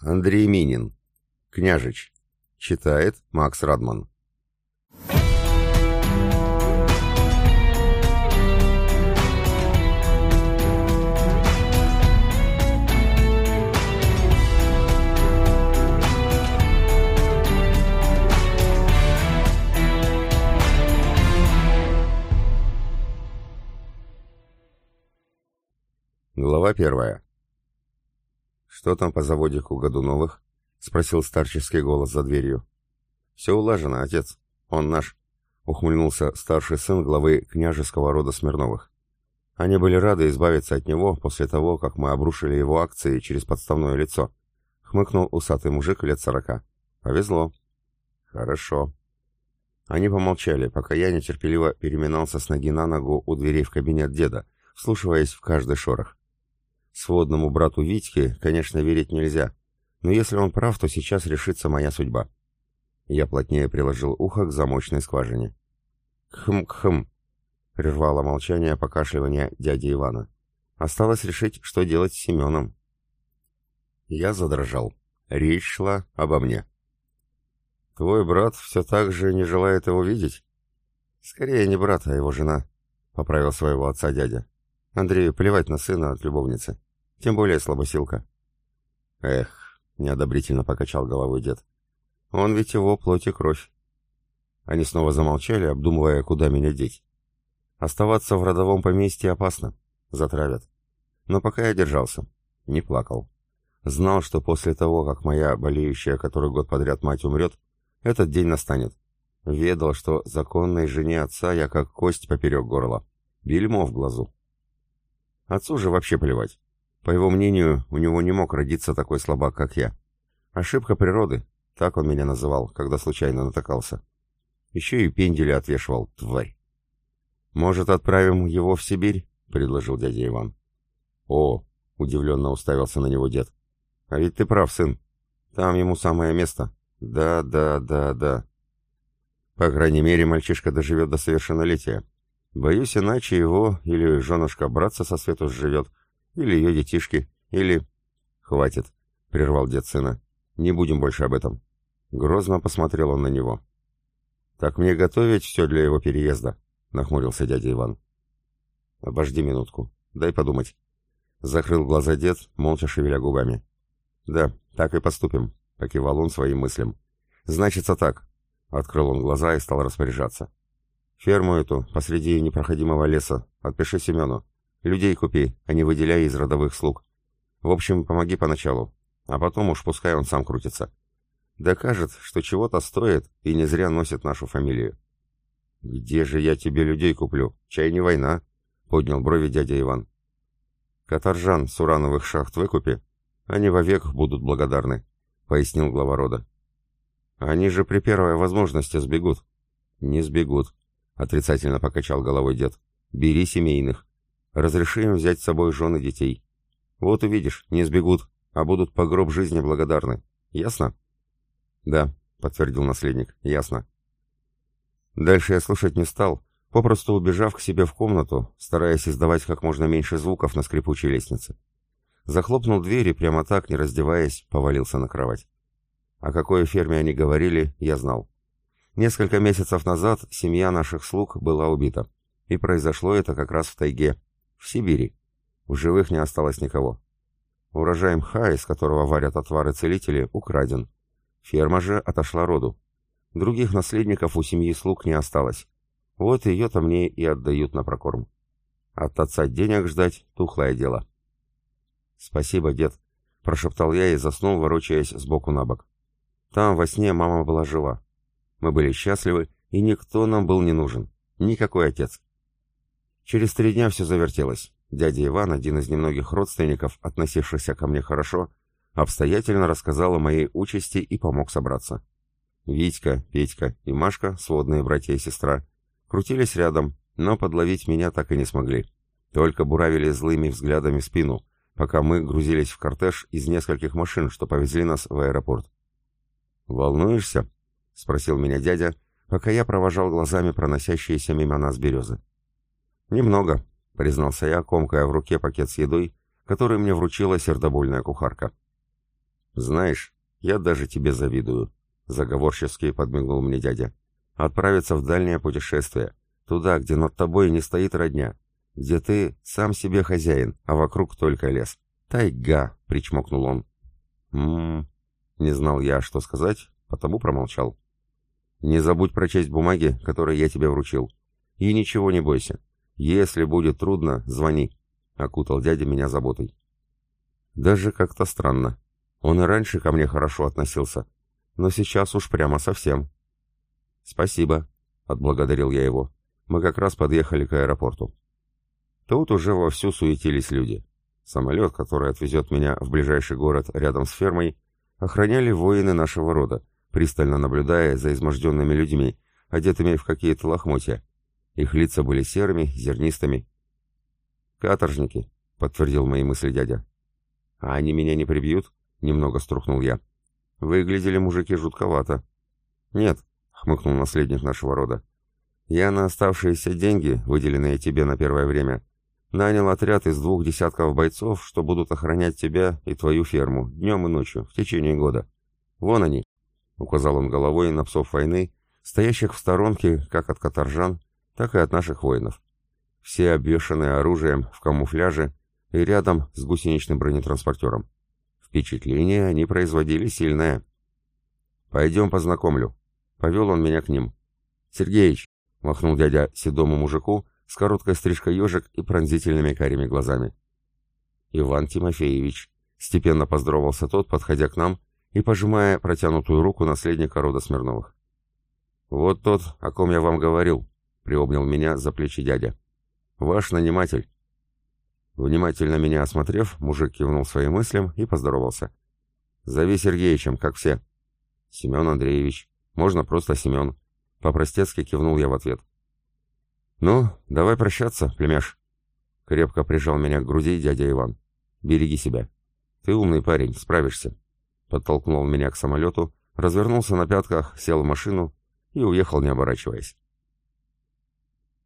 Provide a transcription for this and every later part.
Андрей Минин. Княжич. Читает Макс Радман. Глава первая. «Что там по заводику Годуновых?» — спросил старческий голос за дверью. «Все улажено, отец. Он наш», — ухмыльнулся старший сын главы княжеского рода Смирновых. Они были рады избавиться от него после того, как мы обрушили его акции через подставное лицо. Хмыкнул усатый мужик лет сорока. «Повезло». «Хорошо». Они помолчали, пока я нетерпеливо переминался с ноги на ногу у дверей в кабинет деда, вслушиваясь в каждый шорох. Сводному брату Витьке, конечно, верить нельзя, но если он прав, то сейчас решится моя судьба. Я плотнее приложил ухо к замочной скважине. «Кхм-кхм», — прервало молчание покашливание дяди Ивана. «Осталось решить, что делать с Семеном». Я задрожал. Речь шла обо мне. «Твой брат все так же не желает его видеть?» «Скорее не брат, а его жена», — поправил своего отца дядя. «Андрею плевать на сына от любовницы». Тем более слабосилка. Эх, неодобрительно покачал головой дед. Он ведь его плоть и кровь. Они снова замолчали, обдумывая, куда меня деть. Оставаться в родовом поместье опасно. Затравят. Но пока я держался. Не плакал. Знал, что после того, как моя болеющая который год подряд мать умрет, этот день настанет. Ведал, что законной жене отца я как кость поперек горла. Бельмо в глазу. Отцу же вообще плевать. По его мнению, у него не мог родиться такой слабак, как я. Ошибка природы, так он меня называл, когда случайно натыкался. Еще и пендели отвешивал, тварь. «Может, отправим его в Сибирь?» — предложил дядя Иван. «О!» — удивленно уставился на него дед. «А ведь ты прав, сын. Там ему самое место. Да, да, да, да. По крайней мере, мальчишка доживет до совершеннолетия. Боюсь, иначе его или женушка братца со свету сживет, или ее детишки, или... Хватит, прервал дед сына. Не будем больше об этом. Грозно посмотрел он на него. Так мне готовить все для его переезда, нахмурился дядя Иван. Обожди минутку, дай подумать. Закрыл глаза дед, молча шевеля губами. Да, так и поступим, покивал он своим мыслям. Значится так. Открыл он глаза и стал распоряжаться. Ферму эту, посреди непроходимого леса, отпиши Семену. Людей купи, а не выделяй из родовых слуг. В общем, помоги поначалу, а потом уж пускай он сам крутится. Докажет, что чего-то стоит и не зря носит нашу фамилию. «Где же я тебе людей куплю? Чай не война», — поднял брови дядя Иван. «Каторжан с урановых шахт выкупи, они вовек будут благодарны», — пояснил глава рода. «Они же при первой возможности сбегут». «Не сбегут», — отрицательно покачал головой дед. «Бери семейных. Разреши им взять с собой жены детей. Вот увидишь, не сбегут, а будут по гроб жизни благодарны. Ясно? Да, подтвердил наследник, ясно. Дальше я слушать не стал, попросту убежав к себе в комнату, стараясь издавать как можно меньше звуков на скрипучей лестнице. Захлопнул дверь и прямо так, не раздеваясь, повалился на кровать. О какой ферме они говорили, я знал. Несколько месяцев назад семья наших слуг была убита. И произошло это как раз в тайге, в Сибири. В живых не осталось никого. Урожай мха, из которого варят отвары целители, украден. Ферма же отошла роду. Других наследников у семьи слуг не осталось. Вот ее-то мне и отдают на прокорм. От отца денег ждать — тухлое дело. «Спасибо, дед», — прошептал я и заснул, ворочаясь сбоку на бок. Там во сне мама была жива. Мы были счастливы, и никто нам был не нужен. Никакой отец. Через три дня все завертелось. Дядя Иван, один из немногих родственников, относившихся ко мне хорошо, обстоятельно рассказал о моей участи и помог собраться. Витька, Петька и Машка, сводные братья и сестра, крутились рядом, но подловить меня так и не смогли. Только буравили злыми взглядами спину, пока мы грузились в кортеж из нескольких машин, что повезли нас в аэропорт. «Волнуешься?» — спросил меня дядя, пока я провожал глазами проносящиеся мимо нас березы. «Немного», — признался я, комкая в руке пакет с едой, который мне вручила сердобольная кухарка. Знаешь, я даже тебе завидую, заговорчески подмигнул мне дядя. Отправиться в дальнее путешествие, туда, где над тобой не стоит родня, где ты сам себе хозяин, а вокруг только лес. Тайга, причмокнул он. Мм, не знал я, что сказать, потому промолчал. Не забудь прочесть бумаги, которые я тебе вручил. И ничего не бойся. Если будет трудно, звони. Окутал дядя меня заботой. Даже как-то странно. Он и раньше ко мне хорошо относился, но сейчас уж прямо совсем. «Спасибо», — отблагодарил я его. Мы как раз подъехали к аэропорту. Тут уже вовсю суетились люди. Самолет, который отвезет меня в ближайший город рядом с фермой, охраняли воины нашего рода, пристально наблюдая за изможденными людьми, одетыми в какие-то лохмотья. Их лица были серыми, зернистыми. «Каторжники», — подтвердил мои мысли дядя. «А они меня не прибьют?» — немного струхнул я. «Выглядели мужики жутковато». «Нет», — хмыкнул наследник нашего рода. «Я на оставшиеся деньги, выделенные тебе на первое время, нанял отряд из двух десятков бойцов, что будут охранять тебя и твою ферму днем и ночью, в течение года. Вон они», — указал он головой на псов войны, стоящих в сторонке как от каторжан, так и от наших воинов. Все обвешаны оружием в камуфляже и рядом с гусеничным бронетранспортером. Впечатление они производили сильное. «Пойдем познакомлю». Повел он меня к ним. «Сергеич», — махнул дядя седому мужику с короткой стрижкой ежик и пронзительными карими глазами. «Иван Тимофеевич», — степенно поздоровался тот, подходя к нам и пожимая протянутую руку наследника рода Смирновых. «Вот тот, о ком я вам говорил», — приобнял меня за плечи дядя. «Ваш наниматель». Внимательно меня осмотрев, мужик кивнул своим мыслям и поздоровался. «Зови Сергеичем, как все». «Семен Андреевич. Можно просто Семен». По-простецки кивнул я в ответ. «Ну, давай прощаться, племяш». Крепко прижал меня к груди дядя Иван. «Береги себя. Ты умный парень, справишься». Подтолкнул меня к самолету, развернулся на пятках, сел в машину и уехал, не оборачиваясь.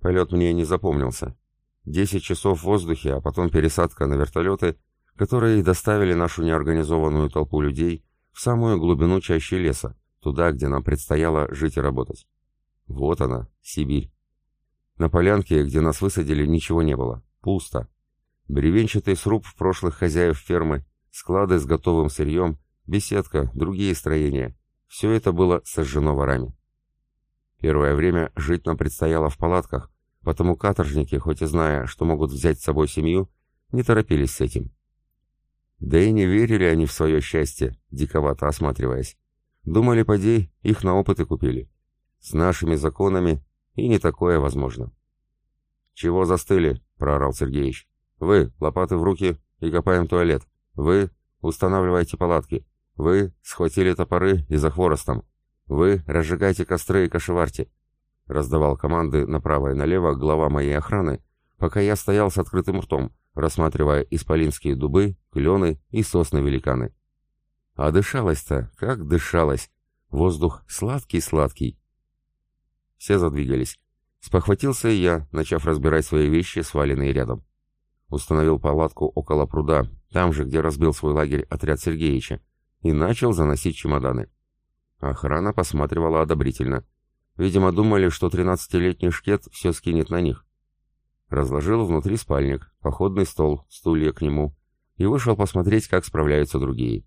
Полет мне не запомнился. Десять часов в воздухе, а потом пересадка на вертолеты, которые доставили нашу неорганизованную толпу людей в самую глубину чащи леса, туда, где нам предстояло жить и работать. Вот она, Сибирь. На полянке, где нас высадили, ничего не было. Пусто. Бревенчатый сруб прошлых хозяев фермы, склады с готовым сырьем, беседка, другие строения. Все это было сожжено ворами. Первое время жить нам предстояло в палатках, Потому каторжники, хоть и зная, что могут взять с собой семью, не торопились с этим. Да и не верили они в свое счастье, диковато осматриваясь. Думали, поди, их на опыты купили. С нашими законами и не такое возможно. «Чего застыли?» — проорал Сергеич. «Вы, лопаты в руки и копаем туалет. Вы, устанавливайте палатки. Вы, схватили топоры и за хворостом. Вы, разжигайте костры и кошеварьте раздавал команды направо и налево глава моей охраны, пока я стоял с открытым ртом, рассматривая исполинские дубы, клены и сосны-великаны. А дышалось-то, как дышалось! Воздух сладкий-сладкий. Все задвигались. Спохватился и я, начав разбирать свои вещи, сваленные рядом. Установил палатку около пруда, там же, где разбил свой лагерь отряд Сергеевича, и начал заносить чемоданы. Охрана посматривала одобрительно — Видимо, думали, что тринадцатилетний шкет все скинет на них. Разложил внутри спальник, походный стол, стулья к нему, и вышел посмотреть, как справляются другие.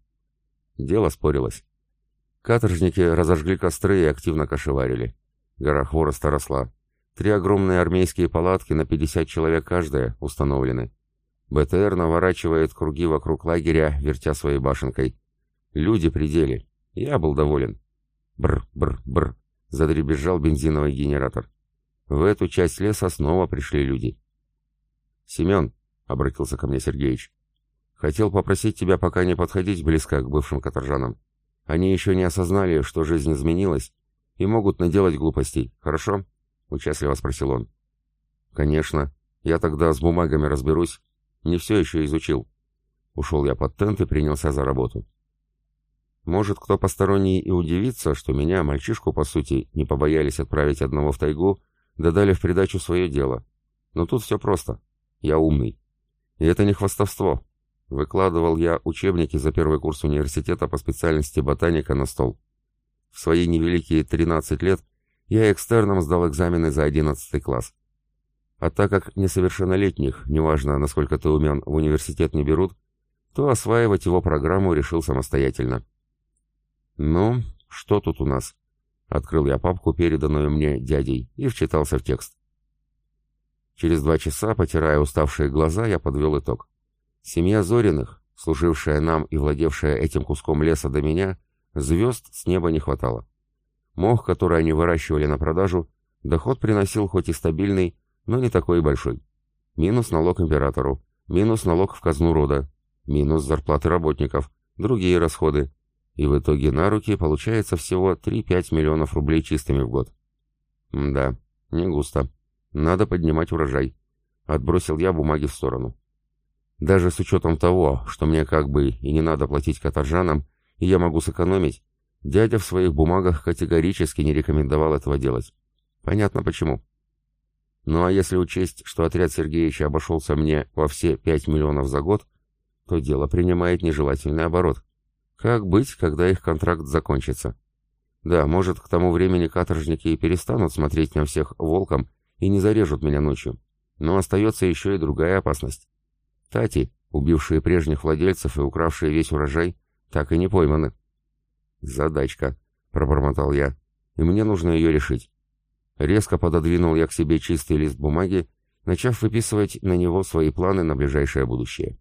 Дело спорилось. Каторжники разожгли костры и активно кошеварили. Гора хвороста росла. Три огромные армейские палатки на 50 человек каждая установлены. БТР наворачивает круги вокруг лагеря, вертя своей башенкой. Люди пределе. Я был доволен. Бр-бр-бр задребезжал бензиновый генератор. В эту часть леса снова пришли люди. «Семен», — обратился ко мне Сергеич, — «хотел попросить тебя пока не подходить близко к бывшим каторжанам. Они еще не осознали, что жизнь изменилась, и могут наделать глупостей, хорошо?» — участливо спросил он. «Конечно. Я тогда с бумагами разберусь. Не все еще изучил». Ушел я под тент и принялся за работу. Может, кто посторонний и удивится, что меня, мальчишку, по сути, не побоялись отправить одного в тайгу, да дали в придачу свое дело. Но тут все просто. Я умный. И это не хвастовство. Выкладывал я учебники за первый курс университета по специальности ботаника на стол. В свои невеликие 13 лет я экстерном сдал экзамены за 11 класс. А так как несовершеннолетних, неважно, насколько ты умен, в университет не берут, то осваивать его программу решил самостоятельно. «Ну, что тут у нас?» Открыл я папку, переданную мне дядей, и вчитался в текст. Через два часа, потирая уставшие глаза, я подвел итог. Семья Зориных, служившая нам и владевшая этим куском леса до меня, звезд с неба не хватало. Мох, который они выращивали на продажу, доход приносил хоть и стабильный, но не такой большой. Минус налог императору, минус налог в казну рода, минус зарплаты работников, другие расходы, и в итоге на руки получается всего 3-5 миллионов рублей чистыми в год. да, не густо. Надо поднимать урожай. Отбросил я бумаги в сторону. Даже с учетом того, что мне как бы и не надо платить каторжанам, и я могу сэкономить, дядя в своих бумагах категорически не рекомендовал этого делать. Понятно почему. Ну а если учесть, что отряд Сергеевича обошелся мне во все 5 миллионов за год, то дело принимает нежелательный оборот. Как быть, когда их контракт закончится? Да, может, к тому времени каторжники и перестанут смотреть на всех волком и не зарежут меня ночью. Но остается еще и другая опасность. Тати, убившие прежних владельцев и укравшие весь урожай, так и не пойманы. «Задачка», — пробормотал я, — «и мне нужно ее решить». Резко пододвинул я к себе чистый лист бумаги, начав выписывать на него свои планы на ближайшее будущее.